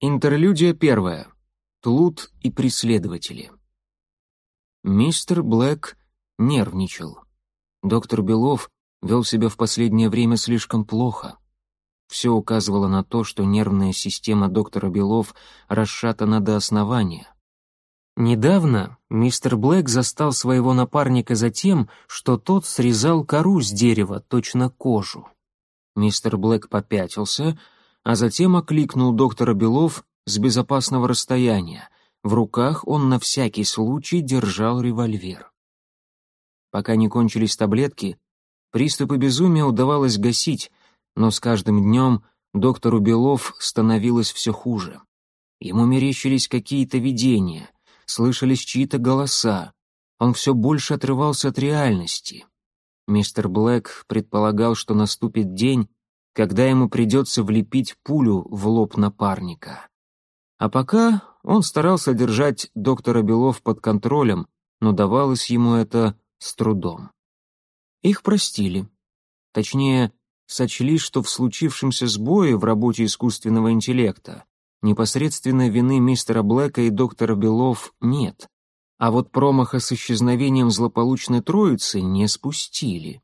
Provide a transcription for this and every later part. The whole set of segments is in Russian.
Интерлюдия первая. Тлут и преследователи. Мистер Блэк нервничал. Доктор Белов вел себя в последнее время слишком плохо. Все указывало на то, что нервная система доктора Белов расшатана до основания. Недавно мистер Блэк застал своего напарника за тем, что тот срезал кору с дерева, точно кожу. Мистер Блэк попятился, а затем окликнул доктора Белов с безопасного расстояния. В руках он на всякий случай держал револьвер. Пока не кончились таблетки, приступы безумия удавалось гасить, но с каждым днем доктору Белов становилось все хуже. Ему мерещились какие-то видения, слышались чьи-то голоса. Он все больше отрывался от реальности. Мистер Блэк предполагал, что наступит день, когда ему придется влепить пулю в лоб напарника. А пока он старался держать доктора Белов под контролем, но давалось ему это с трудом. Их простили. Точнее, сочли, что в случившемся сбое в работе искусственного интеллекта непосредственно вины мистера Блэка и доктора Белов нет, а вот промаха с исчезновением злополучной троицы не спустили.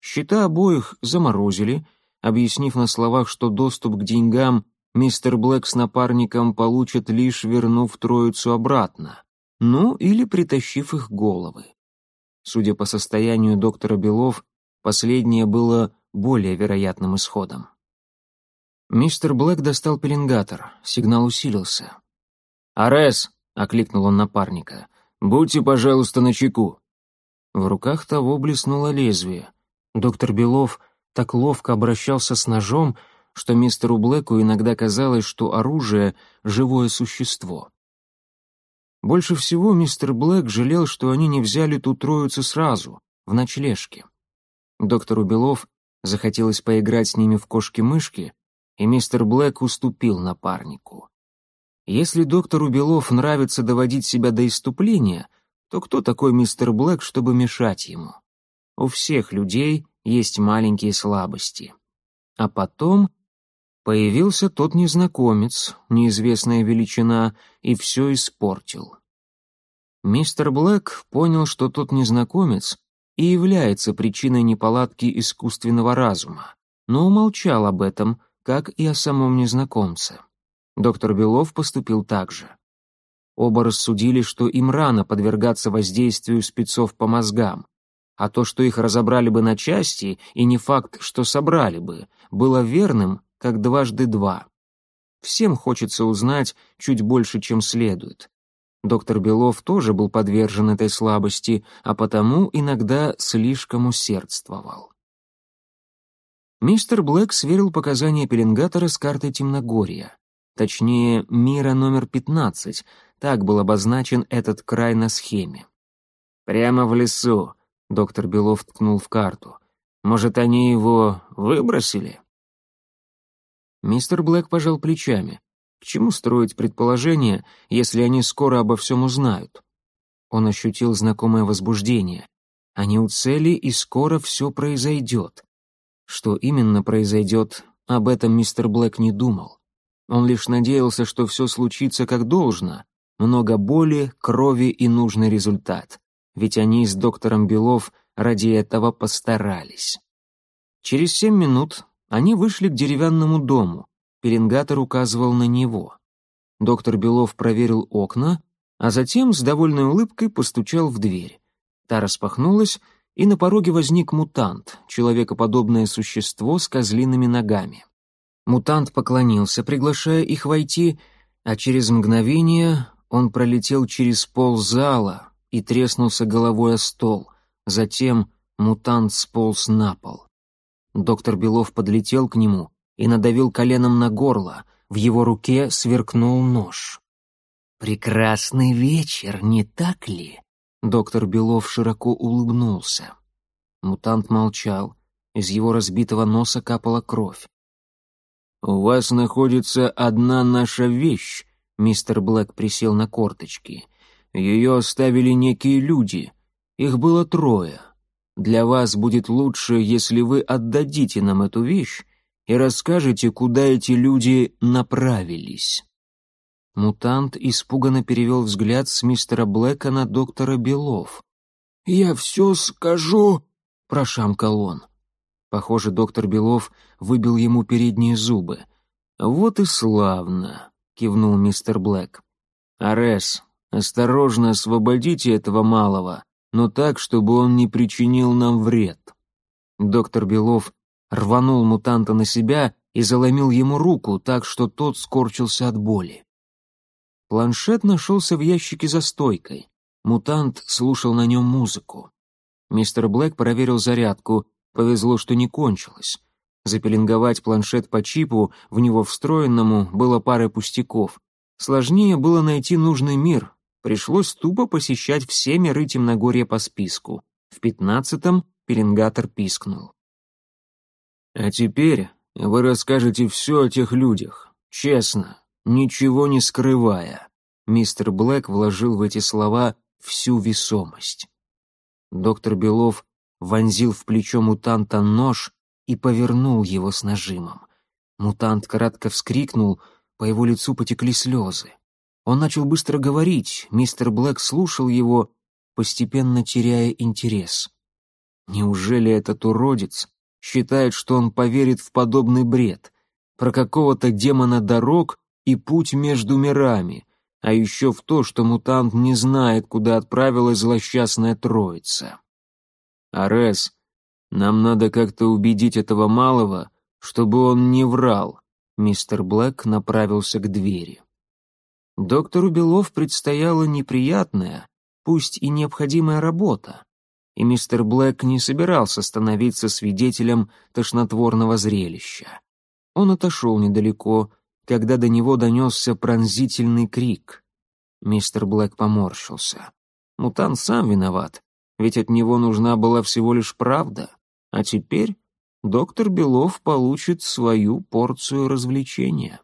Счета обоих заморозили — объяснив на словах, что доступ к деньгам мистер Блэк с напарником получат лишь вернув троицу обратно, ну или притащив их головы. Судя по состоянию доктора Белов, последнее было более вероятным исходом. Мистер Блэк достал пеленгатор, сигнал усилился. «Арес!» — окликнул он напарника. «Будьте, пожалуйста, начеку!» В руках того блеснуло лезвие. Доктор Белов так ловко обращался с ножом, что мистеру Блэку иногда казалось, что оружие — живое существо. Больше всего мистер Блэк жалел, что они не взяли ту троицу сразу, в ночлежке. Доктору Белов захотелось поиграть с ними в кошки-мышки, и мистер Блэк уступил напарнику. Если доктору Белов нравится доводить себя до иступления, то кто такой мистер Блэк, чтобы мешать ему? У всех людей есть маленькие слабости. А потом появился тот незнакомец, неизвестная величина, и все испортил. Мистер Блэк понял, что тот незнакомец и является причиной неполадки искусственного разума, но умолчал об этом, как и о самом незнакомце. Доктор Белов поступил так же. Оба рассудили, что им рано подвергаться воздействию спецов по мозгам, а то, что их разобрали бы на части, и не факт, что собрали бы, было верным, как дважды два. Всем хочется узнать чуть больше, чем следует. Доктор Белов тоже был подвержен этой слабости, а потому иногда слишком усердствовал. Мистер Блэк сверил показания пеленгатора с картой Темногория. Точнее, мира номер 15, так был обозначен этот край на схеме. «Прямо в лесу», Доктор Белов ткнул в карту. «Может, они его выбросили?» Мистер Блэк пожал плечами. К чему строить предположения, если они скоро обо всем узнают? Он ощутил знакомое возбуждение. Они у цели, и скоро все произойдет. Что именно произойдет, об этом мистер Блэк не думал. Он лишь надеялся, что все случится как должно. Много боли, крови и нужный результат ведь они с доктором Белов ради этого постарались. Через семь минут они вышли к деревянному дому. Пеленгатор указывал на него. Доктор Белов проверил окна, а затем с довольной улыбкой постучал в дверь. Та распахнулась, и на пороге возник мутант, человекоподобное существо с козлиными ногами. Мутант поклонился, приглашая их войти, а через мгновение он пролетел через пол зала, и треснулся головой о стол. Затем мутант сполз на пол. Доктор Белов подлетел к нему и надавил коленом на горло. В его руке сверкнул нож. «Прекрасный вечер, не так ли?» Доктор Белов широко улыбнулся. Мутант молчал. Из его разбитого носа капала кровь. «У вас находится одна наша вещь», — мистер Блэк присел на корточки. Ее оставили некие люди. Их было трое. Для вас будет лучше, если вы отдадите нам эту вещь и расскажете, куда эти люди направились». Мутант испуганно перевел взгляд с мистера Блэка на доктора Белов. «Я все скажу», — прошамкал он. Похоже, доктор Белов выбил ему передние зубы. «Вот и славно», — кивнул мистер Блэк. «Арес, осторожно освободите этого малого, но так, чтобы он не причинил нам вред». Доктор Белов рванул мутанта на себя и заломил ему руку так, что тот скорчился от боли. Планшет нашелся в ящике за стойкой. Мутант слушал на нем музыку. Мистер Блэк проверил зарядку, повезло, что не кончилось. Запеленговать планшет по чипу, в него встроенному, было парой пустяков. Сложнее было найти нужный мир. Пришлось тупо посещать все миры темногорья по списку. В пятнадцатом пеленгатор пискнул. «А теперь вы расскажете все о тех людях, честно, ничего не скрывая». Мистер Блэк вложил в эти слова всю весомость. Доктор Белов вонзил в плечо мутанта нож и повернул его с нажимом. Мутант кратко вскрикнул, по его лицу потекли слезы. Он начал быстро говорить, мистер Блэк слушал его, постепенно теряя интерес. Неужели этот уродец считает, что он поверит в подобный бред, про какого-то демона дорог и путь между мирами, а еще в то, что мутант не знает, куда отправилась злосчастная троица. «Арес, нам надо как-то убедить этого малого, чтобы он не врал», мистер Блэк направился к двери. Доктору Белов предстояла неприятная, пусть и необходимая работа и мистер Блэк не собирался становиться свидетелем тошнотворного зрелища. Он отошел недалеко, когда до него донесся пронзительный крик. Мистер Блэк поморщился. Мутант сам виноват, ведь от него нужна была всего лишь правда, а теперь доктор Белов получит свою порцию развлечения.